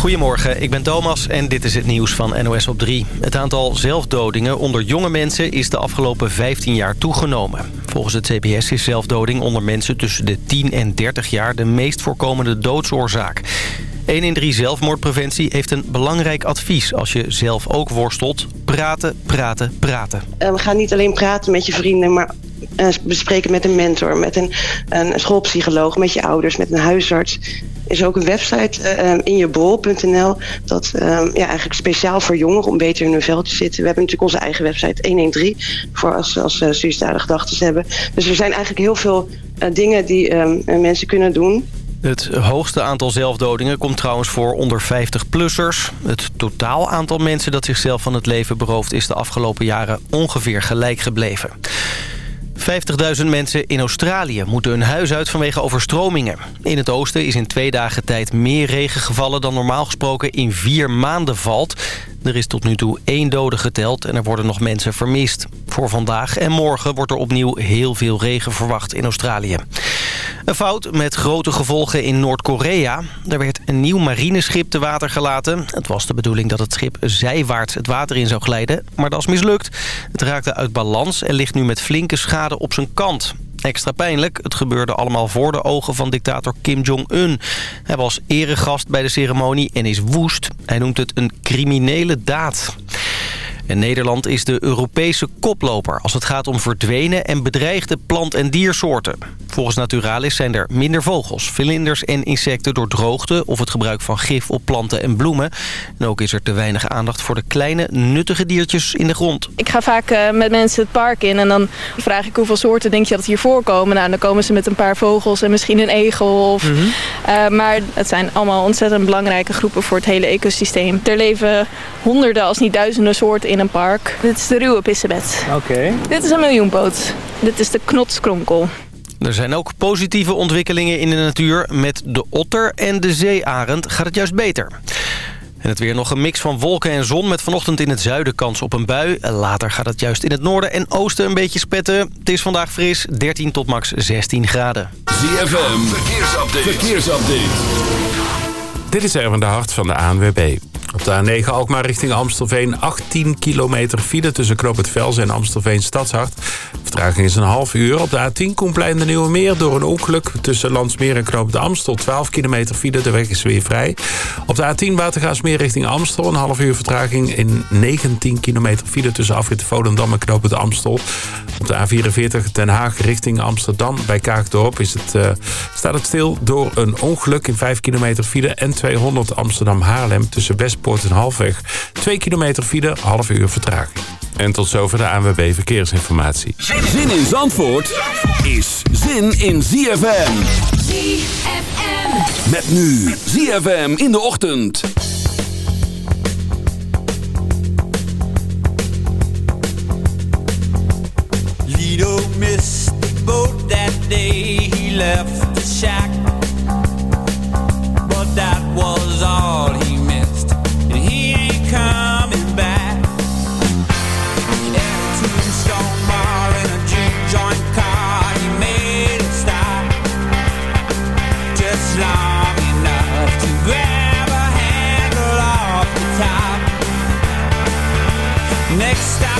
Goedemorgen, ik ben Thomas en dit is het nieuws van NOS op 3. Het aantal zelfdodingen onder jonge mensen is de afgelopen 15 jaar toegenomen. Volgens het CBS is zelfdoding onder mensen tussen de 10 en 30 jaar... de meest voorkomende doodsoorzaak. 1 in 3 zelfmoordpreventie heeft een belangrijk advies als je zelf ook worstelt. Praten, praten, praten. We gaan niet alleen praten met je vrienden, maar uh, bespreken met een mentor, met een, een schoolpsycholoog, met je ouders, met een huisarts. Is ook een website, uh, injebol.nl, dat uh, ja, eigenlijk speciaal voor jongeren om beter in hun vel te zitten. We hebben natuurlijk onze eigen website 113 voor als, als uh, suïcidale gedachten hebben. Dus er zijn eigenlijk heel veel dingen die mensen kunnen doen. Het hoogste aantal zelfdodingen komt trouwens voor onder 50-plussers. Het totaal aantal mensen dat zichzelf van het leven berooft... is de afgelopen jaren ongeveer gelijk gebleven. 50.000 mensen in Australië moeten hun huis uit vanwege overstromingen. In het oosten is in twee dagen tijd meer regen gevallen dan normaal gesproken in vier maanden valt. Er is tot nu toe één dode geteld en er worden nog mensen vermist. Voor vandaag en morgen wordt er opnieuw heel veel regen verwacht in Australië. Een fout met grote gevolgen in Noord-Korea. Er werd een nieuw marineschip te water gelaten. Het was de bedoeling dat het schip zijwaarts het water in zou glijden. Maar dat is mislukt. Het raakte uit balans en ligt nu met flinke schade op zijn kant. Extra pijnlijk, het gebeurde allemaal voor de ogen van dictator Kim Jong-un. Hij was eregast bij de ceremonie en is woest. Hij noemt het een criminele daad. En Nederland is de Europese koploper als het gaat om verdwenen en bedreigde plant- en diersoorten. Volgens Naturalis zijn er minder vogels, vlinders en insecten door droogte... of het gebruik van gif op planten en bloemen. En ook is er te weinig aandacht voor de kleine, nuttige diertjes in de grond. Ik ga vaak uh, met mensen het park in en dan vraag ik hoeveel soorten denk je dat hier voorkomen. Nou, dan komen ze met een paar vogels en misschien een egel. Of, mm -hmm. uh, maar het zijn allemaal ontzettend belangrijke groepen voor het hele ecosysteem. Er leven honderden als niet duizenden soorten in een park. Dit is de ruwe pissebed. Oké. Okay. Dit is een miljoenpoot. Dit is de knotskronkel. Er zijn ook positieve ontwikkelingen in de natuur. Met de otter en de zeearend gaat het juist beter. En het weer nog een mix van wolken en zon met vanochtend in het zuiden kans op een bui. Later gaat het juist in het noorden en oosten een beetje spetten. Het is vandaag fris, 13 tot max 16 graden. ZFM, verkeersupdate. verkeersupdate. Dit is Erwin de Hart van de ANWB. Op de A9 Alkmaar richting Amstelveen 18 kilometer file tussen Knoop het Velzen en Amstelveen Stadshart. Vertraging is een half uur. Op de A10 Koenplein de Nieuwe Meer door een ongeluk tussen Landsmeer en Knoop de Amstel. 12 kilometer file, de weg is weer vrij. Op de A10 Watergaasmeer richting Amstel een half uur vertraging in 19 kilometer file tussen Afrit Volendam en Knoop Amstel. Op de A44 Den Haag richting Amsterdam bij Kaagdorp is het, uh, staat het stil door een ongeluk in 5 kilometer file en 200 Amsterdam Haarlem tussen Westpoort en Halfweg. 2 kilometer file, half uur vertraging. En tot zover de ANWB Verkeersinformatie. Zin in Zandvoort is zin in ZFM. ZFM. Met nu ZFM in de ochtend. Lido missed the boat that day he left the shack. But that was all he stop,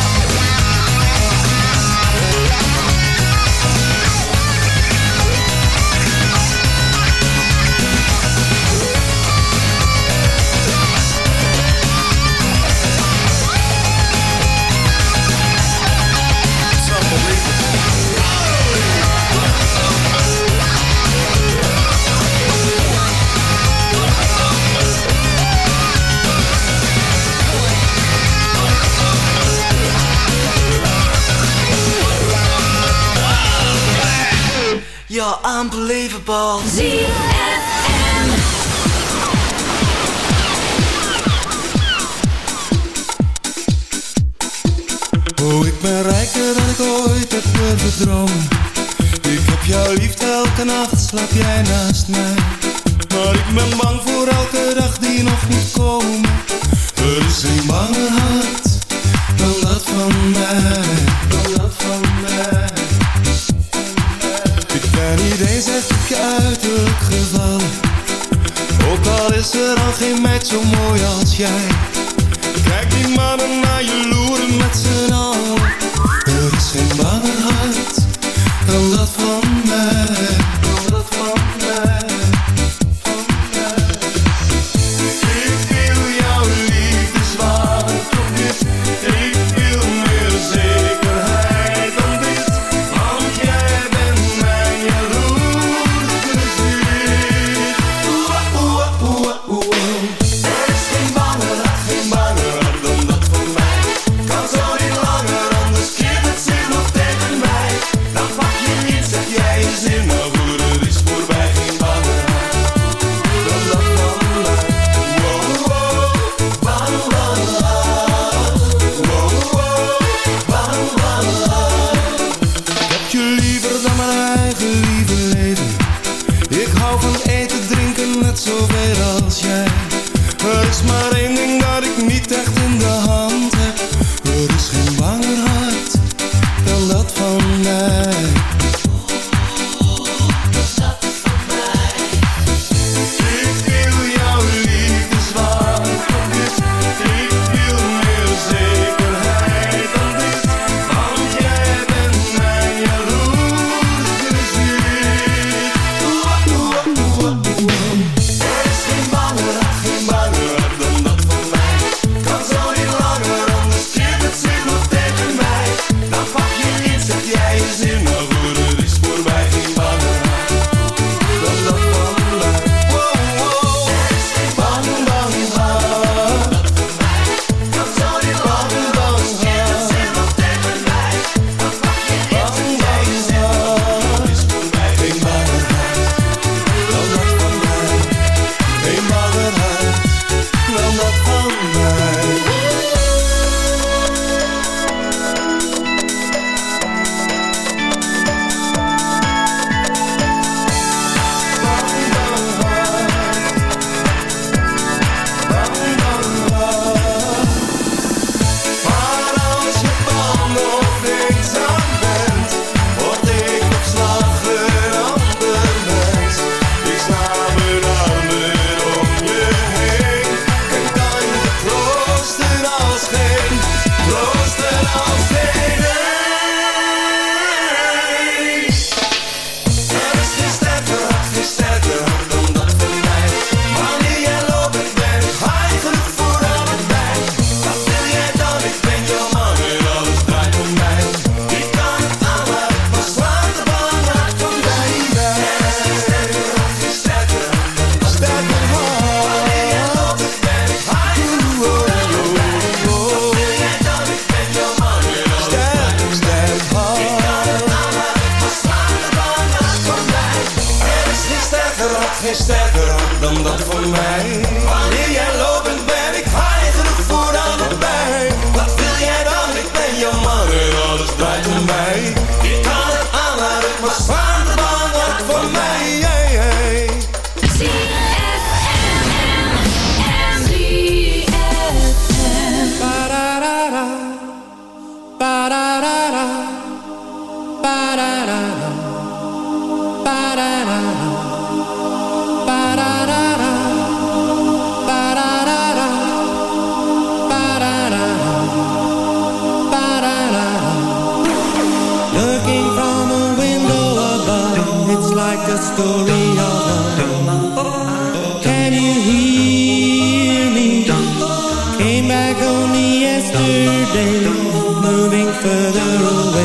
unbelievable.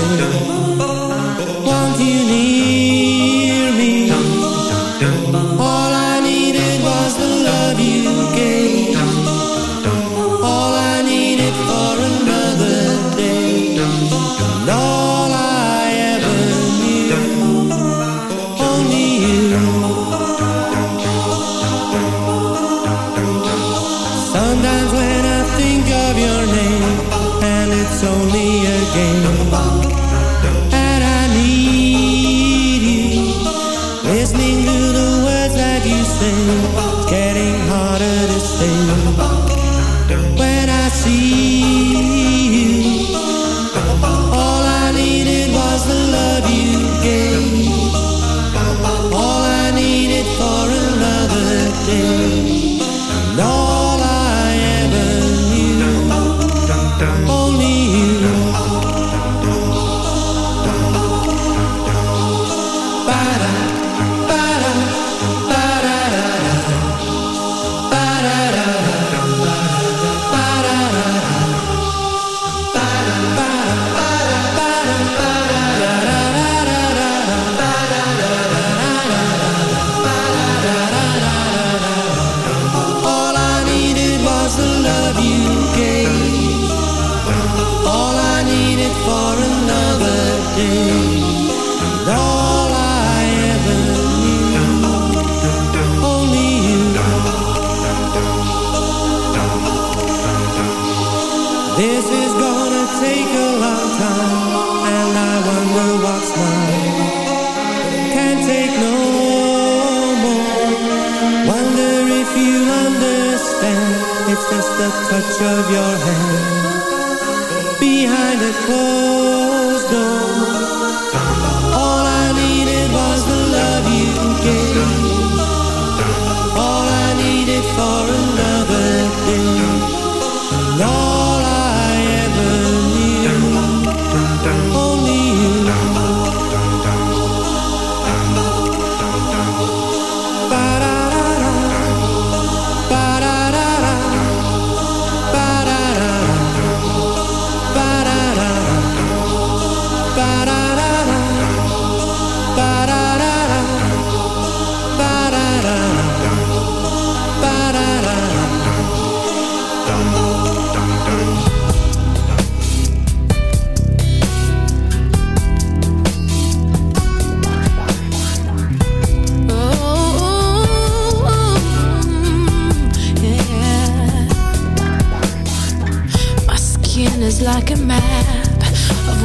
你 it's just the touch of your hand behind a closed door. All I needed was the love you gave. All I needed for a love.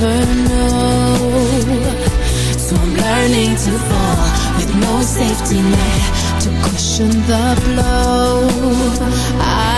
never know. So I'm learning to fall With no safety net To cushion the blow. I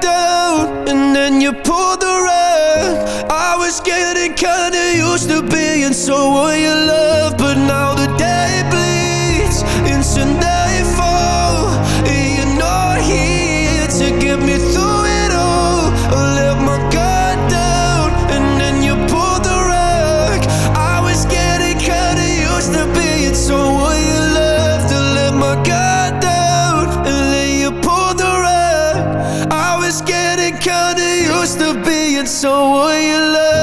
down, and then you pulled the rug. I was getting kinda used to being someone you love, but now so will you love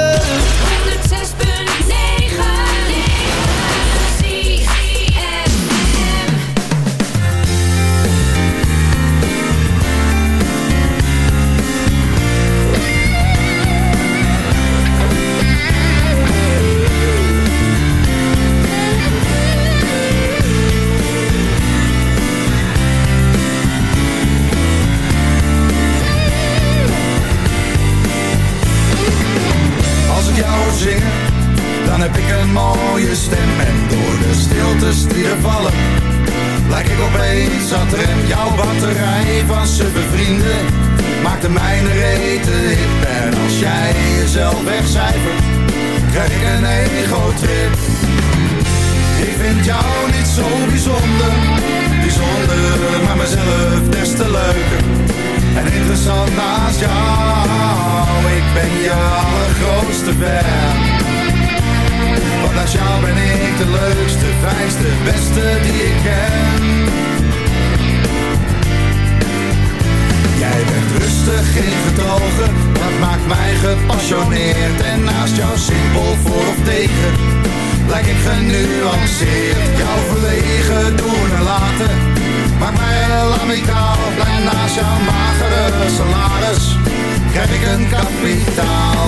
opeens aan het rem. Jouw batterij van suffe vrienden maakt de mijne rete hip. En als jij jezelf wegcijfert, krijg ik een ego-trip. Ik vind jou niet zo bijzonder, bijzonder, maar mezelf des te leuker. En interessant naast jou, ik ben je allergrootste fan. Naast jou ben ik de leukste, fijnste, beste die ik ken. Jij bent rustig, geen getogen, dat maakt mij gepassioneerd. En naast jou simpel voor of tegen, lijk ik genuanceerd. Jouw verlegen doen en laten, maakt mij heel amicaal. Blij naast jouw magere salaris, krijg ik een kapitaal.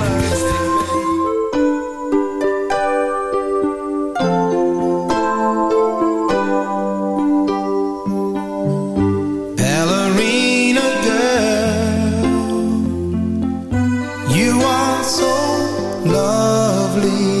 so lovely.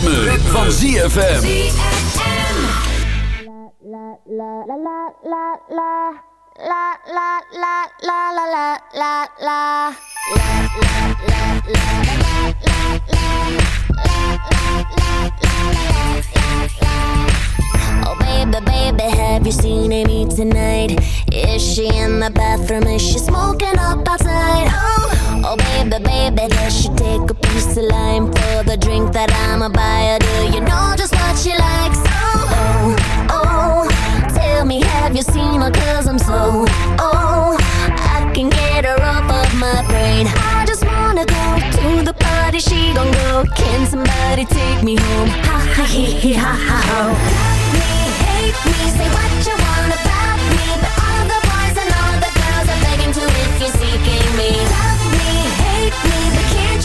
Het ritme, van ZFM. Oh baby, baby, have you seen Amy tonight? Is she in the bathroom? Is she smoking up outside? Oh, oh baby, baby, does she take a piece of lime for the drink that I'ma buy her? Do you know just what she likes? Oh, oh, oh, tell me, have you seen her? Cause I'm so, oh, I can get her off of my brain. I just wanna go to the party, she gon' go. Can somebody take me home? Ha ha he he ha ha ho. Love me, hate me, say what you want about me, but all the boys and all the girls are begging to if you're seeking me. Love me,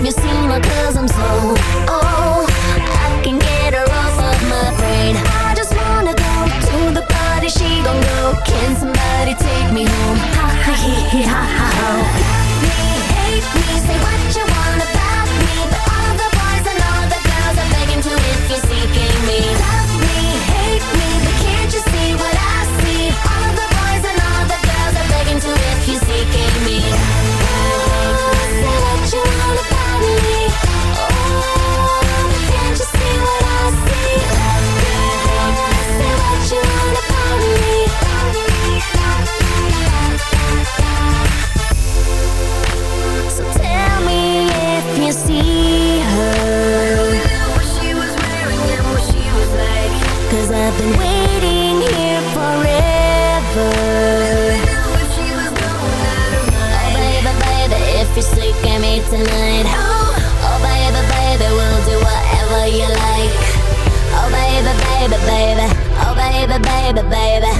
have you seen her? Cause I'm so, oh, I can get her off of my brain. I just wanna go to the party, she gon' go. Can somebody take me home? Ha ha he he ha ha. Love me, hate me, say what you want baby, baby. Oh, baby, baby, baby.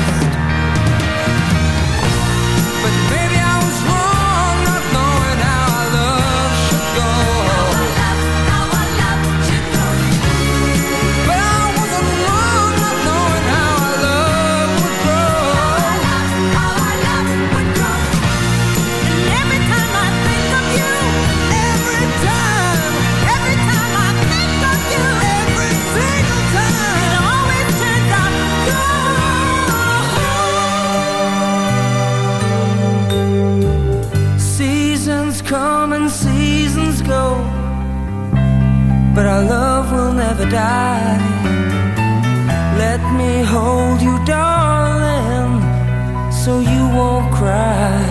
die. Let me hold you, darling, so you won't cry.